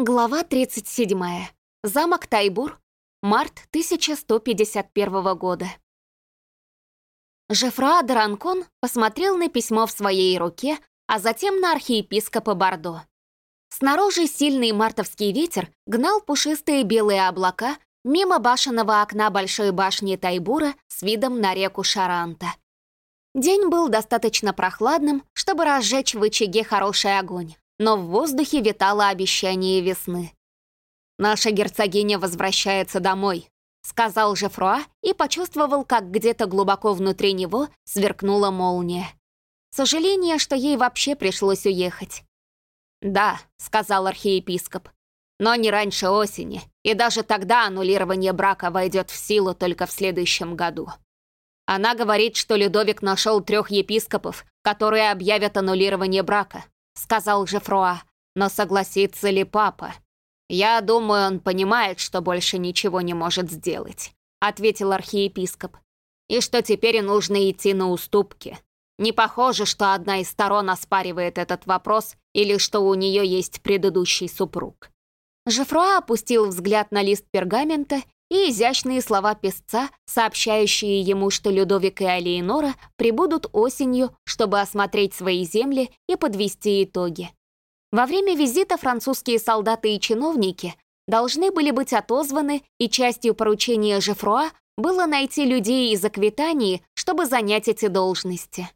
Глава 37. Замок Тайбур. Март 1151 года. Жефруа Дранкон посмотрел на письмо в своей руке, а затем на архиепископа Бордо. Снаружи сильный мартовский ветер гнал пушистые белые облака мимо башенного окна большой башни Тайбура с видом на реку Шаранта. День был достаточно прохладным, чтобы разжечь в очаге хороший огонь но в воздухе витало обещание весны. «Наша герцогиня возвращается домой», — сказал Жефруа и почувствовал, как где-то глубоко внутри него сверкнула молния. Сожаление, что ей вообще пришлось уехать. «Да», — сказал архиепископ, «но не раньше осени, и даже тогда аннулирование брака войдет в силу только в следующем году». Она говорит, что Людовик нашел трех епископов, которые объявят аннулирование брака, сказал Жефруа. «Но согласится ли папа?» «Я думаю, он понимает, что больше ничего не может сделать», — ответил архиепископ. «И что теперь нужно идти на уступки. Не похоже, что одна из сторон оспаривает этот вопрос или что у нее есть предыдущий супруг». Жефруа опустил взгляд на лист пергамента и изящные слова песца, сообщающие ему, что Людовик и Алиенора прибудут осенью, чтобы осмотреть свои земли и подвести итоги. Во время визита французские солдаты и чиновники должны были быть отозваны, и частью поручения Жефруа было найти людей из Аквитании, чтобы занять эти должности.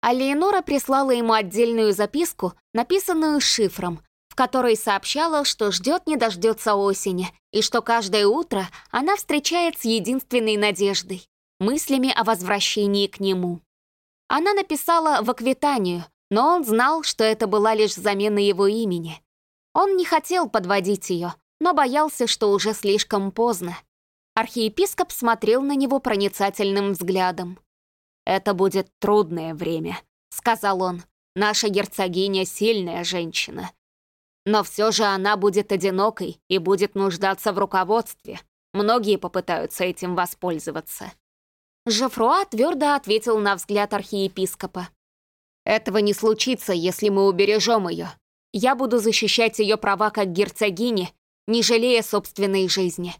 Алиенора прислала ему отдельную записку, написанную шифром, которой сообщала, что ждет не дождется осени, и что каждое утро она встречает с единственной надеждой — мыслями о возвращении к нему. Она написала в Аквитанию, но он знал, что это была лишь замена его имени. Он не хотел подводить ее, но боялся, что уже слишком поздно. Архиепископ смотрел на него проницательным взглядом. «Это будет трудное время», — сказал он. «Наша герцогиня — сильная женщина. Но все же она будет одинокой и будет нуждаться в руководстве. Многие попытаются этим воспользоваться. Жефруа твердо ответил на взгляд архиепископа. «Этого не случится, если мы убережем ее. Я буду защищать ее права как герцогини, не жалея собственной жизни».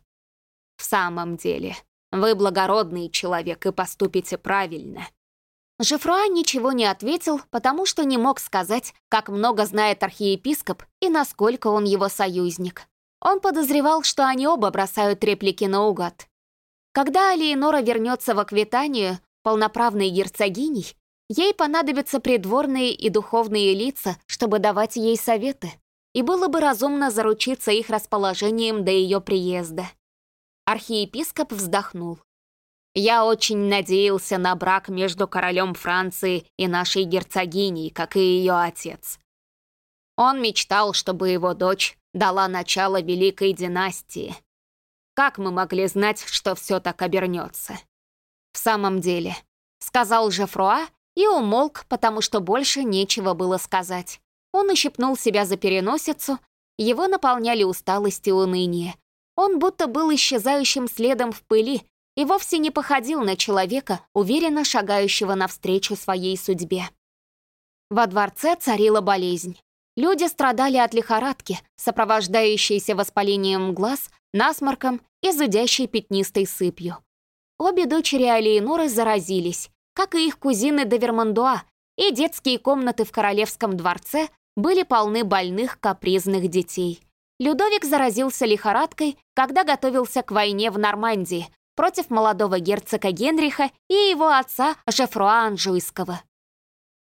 «В самом деле, вы благородный человек и поступите правильно», Жефруа ничего не ответил, потому что не мог сказать, как много знает архиепископ и насколько он его союзник. Он подозревал, что они оба бросают реплики наугад. Когда Алиенора вернется в Аквитанию, полноправной герцогиней, ей понадобятся придворные и духовные лица, чтобы давать ей советы, и было бы разумно заручиться их расположением до ее приезда. Архиепископ вздохнул. Я очень надеялся на брак между королем Франции и нашей герцогиней, как и ее отец. Он мечтал, чтобы его дочь дала начало великой династии. Как мы могли знать, что все так обернется? В самом деле, сказал Жефруа и умолк, потому что больше нечего было сказать. Он ущипнул себя за переносицу, его наполняли усталость и уныние. Он будто был исчезающим следом в пыли, и вовсе не походил на человека, уверенно шагающего навстречу своей судьбе. Во дворце царила болезнь. Люди страдали от лихорадки, сопровождающейся воспалением глаз, насморком и зудящей пятнистой сыпью. Обе дочери Алиеноры заразились, как и их кузины де Вермандуа, и детские комнаты в королевском дворце были полны больных капризных детей. Людовик заразился лихорадкой, когда готовился к войне в Нормандии, против молодого герцога Генриха и его отца Жефруа Анжуйского.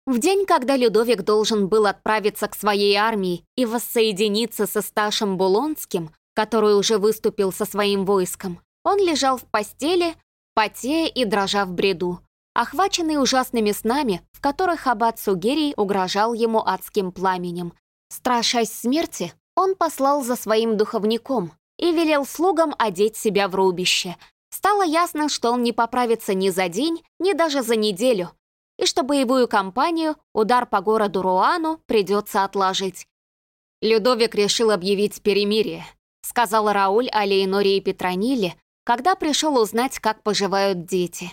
В день, когда Людовик должен был отправиться к своей армии и воссоединиться со Сташем Булонским, который уже выступил со своим войском, он лежал в постели, потея и дрожа в бреду, охваченный ужасными снами, в которых аббат Сугерий угрожал ему адским пламенем. Страшась смерти, он послал за своим духовником и велел слугам одеть себя в рубище, Стало ясно, что он не поправится ни за день, ни даже за неделю, и что боевую кампанию, удар по городу Руану, придется отложить. Людовик решил объявить перемирие, сказал Рауль о и Петрониле, когда пришел узнать, как поживают дети.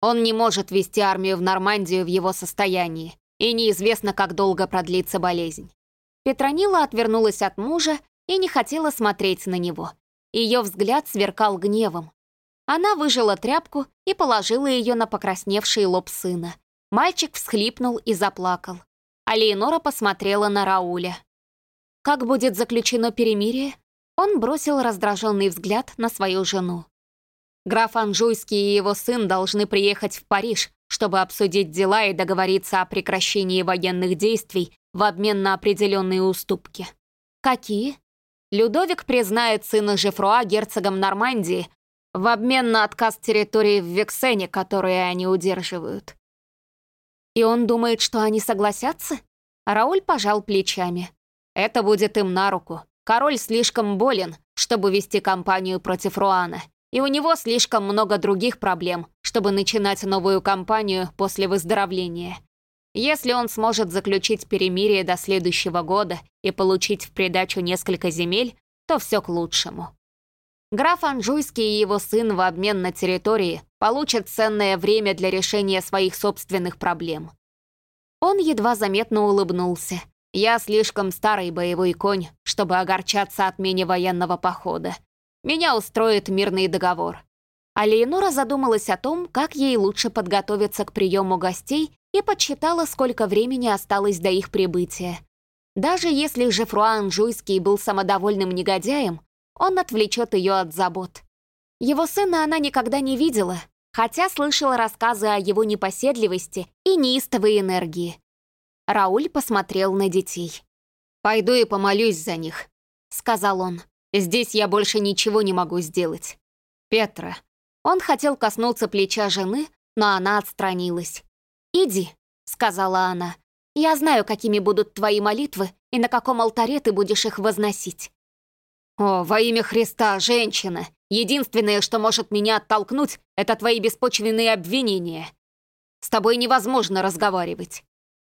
Он не может вести армию в Нормандию в его состоянии, и неизвестно, как долго продлится болезнь. Петронила отвернулась от мужа и не хотела смотреть на него. Ее взгляд сверкал гневом. Она выжила тряпку и положила ее на покрасневший лоб сына. Мальчик всхлипнул и заплакал. А Леонора посмотрела на Рауля. Как будет заключено перемирие? Он бросил раздраженный взгляд на свою жену. Граф Анжуйский и его сын должны приехать в Париж, чтобы обсудить дела и договориться о прекращении военных действий в обмен на определенные уступки. Какие? Людовик признает сына Жефруа герцогом Нормандии в обмен на отказ территории в Вексене, которые они удерживают. И он думает, что они согласятся? Рауль пожал плечами. Это будет им на руку. Король слишком болен, чтобы вести кампанию против Руана, и у него слишком много других проблем, чтобы начинать новую кампанию после выздоровления. Если он сможет заключить перемирие до следующего года и получить в придачу несколько земель, то все к лучшему. Граф Анжуйский и его сын в обмен на территории получат ценное время для решения своих собственных проблем. Он едва заметно улыбнулся. «Я слишком старый боевой конь, чтобы огорчаться отмене военного похода. Меня устроит мирный договор». А Леонора задумалась о том, как ей лучше подготовиться к приему гостей и подсчитала, сколько времени осталось до их прибытия. Даже если Жефруа Анжуйский был самодовольным негодяем, он отвлечет ее от забот. Его сына она никогда не видела, хотя слышала рассказы о его непоседливости и неистовой энергии. Рауль посмотрел на детей. «Пойду и помолюсь за них», — сказал он. «Здесь я больше ничего не могу сделать». «Петра». Он хотел коснуться плеча жены, но она отстранилась. «Иди», — сказала она. «Я знаю, какими будут твои молитвы и на каком алтаре ты будешь их возносить». «О, во имя Христа, женщина! Единственное, что может меня оттолкнуть, это твои беспочвенные обвинения. С тобой невозможно разговаривать».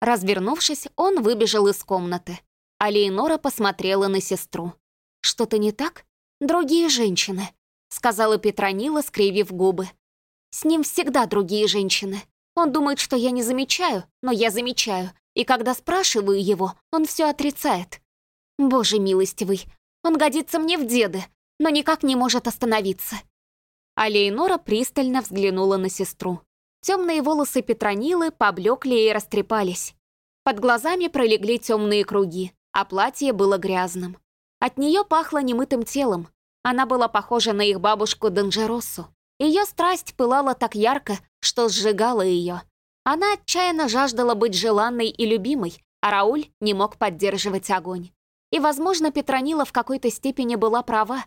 Развернувшись, он выбежал из комнаты. А Лейнора посмотрела на сестру. «Что-то не так? Другие женщины», — сказала Петронила, скривив губы. «С ним всегда другие женщины. Он думает, что я не замечаю, но я замечаю, и когда спрашиваю его, он все отрицает. Боже милостивый, он годится мне в деды, но никак не может остановиться. А Лейнора пристально взглянула на сестру. Темные волосы Петронилы поблекли и растрепались. Под глазами пролегли темные круги, а платье было грязным. От нее пахло немытым телом. Она была похожа на их бабушку Данжероссу. Ее страсть пылала так ярко, что сжигало ее. Она отчаянно жаждала быть желанной и любимой, а Рауль не мог поддерживать огонь. И, возможно, Петронила в какой-то степени была права.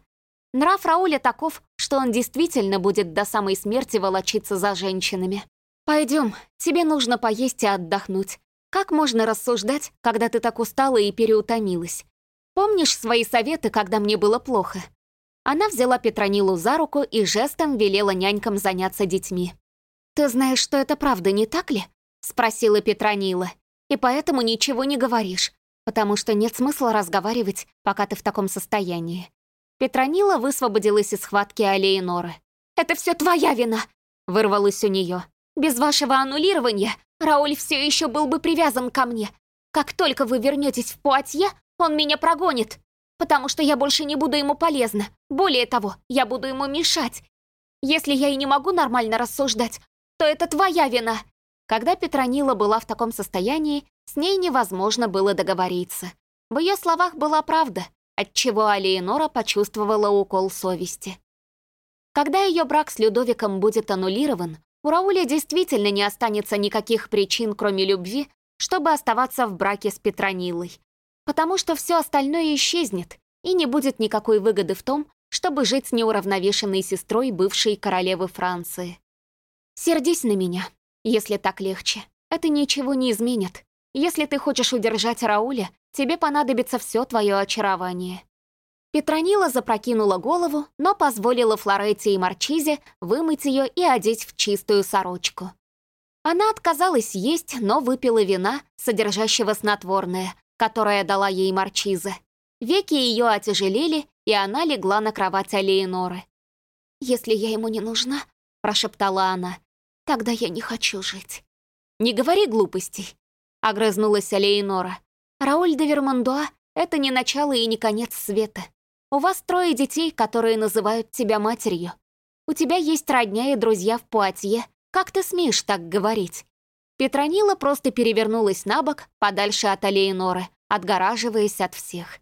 Нрав Рауля таков, что он действительно будет до самой смерти волочиться за женщинами. «Пойдем, тебе нужно поесть и отдохнуть. Как можно рассуждать, когда ты так устала и переутомилась? Помнишь свои советы, когда мне было плохо?» Она взяла Петронилу за руку и жестом велела нянькам заняться детьми. «Ты знаешь, что это правда, не так ли?» — спросила Петронила. «И поэтому ничего не говоришь, потому что нет смысла разговаривать, пока ты в таком состоянии». Петронила высвободилась из схватки Алеиноры. «Это все твоя вина!» — вырвалось у нее. «Без вашего аннулирования Рауль все еще был бы привязан ко мне. Как только вы вернетесь в Пуатье, он меня прогонит, потому что я больше не буду ему полезна. Более того, я буду ему мешать. Если я и не могу нормально рассуждать, то это твоя вина!» Когда Петронила была в таком состоянии, с ней невозможно было договориться. В ее словах была правда, отчего Алиенора почувствовала укол совести. Когда ее брак с Людовиком будет аннулирован, у Рауля действительно не останется никаких причин, кроме любви, чтобы оставаться в браке с Петронилой. Потому что все остальное исчезнет, и не будет никакой выгоды в том, чтобы жить с неуравновешенной сестрой бывшей королевы Франции. Сердись на меня, если так легче. Это ничего не изменит. Если ты хочешь удержать Рауля, тебе понадобится все твое очарование». Петронила запрокинула голову, но позволила Флоретте и Марчизе вымыть ее и одеть в чистую сорочку. Она отказалась есть, но выпила вина, содержащего снотворное, которое дала ей Марчиза. Веки ее отяжелели, и она легла на кровать Алеиноры. «Если я ему не нужна, — прошептала она. «Тогда я не хочу жить». «Не говори глупостей», — огрызнулась Алейнора. «Рауль де Вермандуа это не начало и не конец света. У вас трое детей, которые называют тебя матерью. У тебя есть родня и друзья в Пуатье. Как ты смеешь так говорить?» Петронила просто перевернулась на бок, подальше от Алеиноры, отгораживаясь от всех.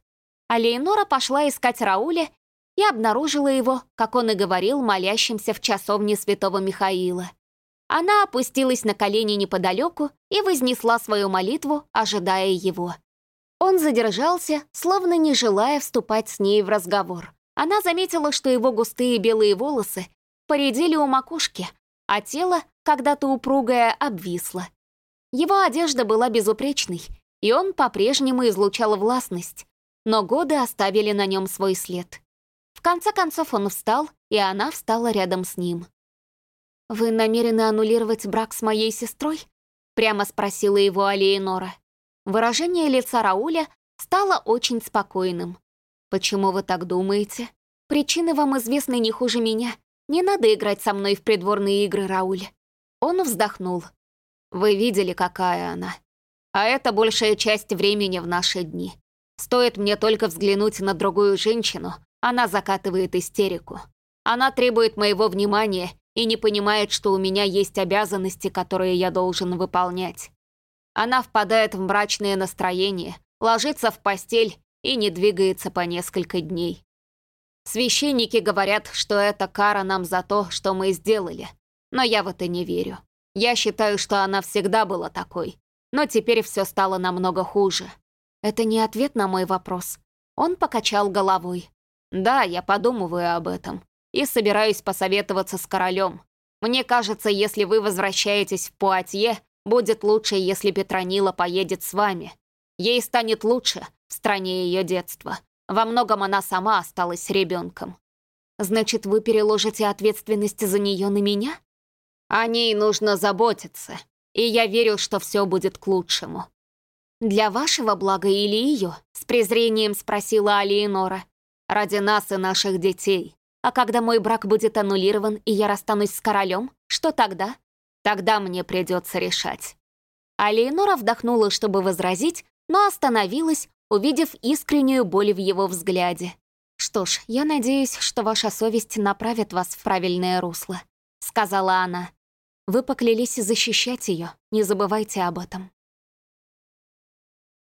Алеинора пошла искать Рауля и обнаружила его, как он и говорил, молящимся в часовне святого Михаила. Она опустилась на колени неподалеку и вознесла свою молитву, ожидая его. Он задержался, словно не желая вступать с ней в разговор. Она заметила, что его густые белые волосы поредели у макушки, а тело, когда-то упругое, обвисло. Его одежда была безупречной, и он по-прежнему излучал властность, но годы оставили на нем свой след. В конце концов он встал, и она встала рядом с ним. «Вы намерены аннулировать брак с моей сестрой?» — прямо спросила его Алиенора. Выражение лица Рауля стало очень спокойным. «Почему вы так думаете? Причины вам известны не хуже меня. Не надо играть со мной в придворные игры, Рауль». Он вздохнул. «Вы видели, какая она. А это большая часть времени в наши дни. Стоит мне только взглянуть на другую женщину, она закатывает истерику. Она требует моего внимания и не понимает, что у меня есть обязанности, которые я должен выполнять. Она впадает в мрачное настроение, ложится в постель и не двигается по несколько дней. Священники говорят, что это кара нам за то, что мы сделали. Но я в это не верю. Я считаю, что она всегда была такой. Но теперь все стало намного хуже. Это не ответ на мой вопрос. Он покачал головой. Да, я подумываю об этом. И собираюсь посоветоваться с королем. Мне кажется, если вы возвращаетесь в Пуатье, Будет лучше, если Петронила поедет с вами. Ей станет лучше в стране ее детства. Во многом она сама осталась ребенком. Значит, вы переложите ответственность за нее на меня? О ней нужно заботиться, и я верю, что все будет к лучшему. «Для вашего блага или ее?» — с презрением спросила Алиенора. «Ради нас и наших детей. А когда мой брак будет аннулирован, и я расстанусь с королем, что тогда?» Тогда мне придется решать». А вдохнула, чтобы возразить, но остановилась, увидев искреннюю боль в его взгляде. «Что ж, я надеюсь, что ваша совесть направит вас в правильное русло», — сказала она. «Вы поклялись защищать ее, не забывайте об этом».